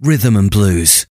Rhythm and Blues.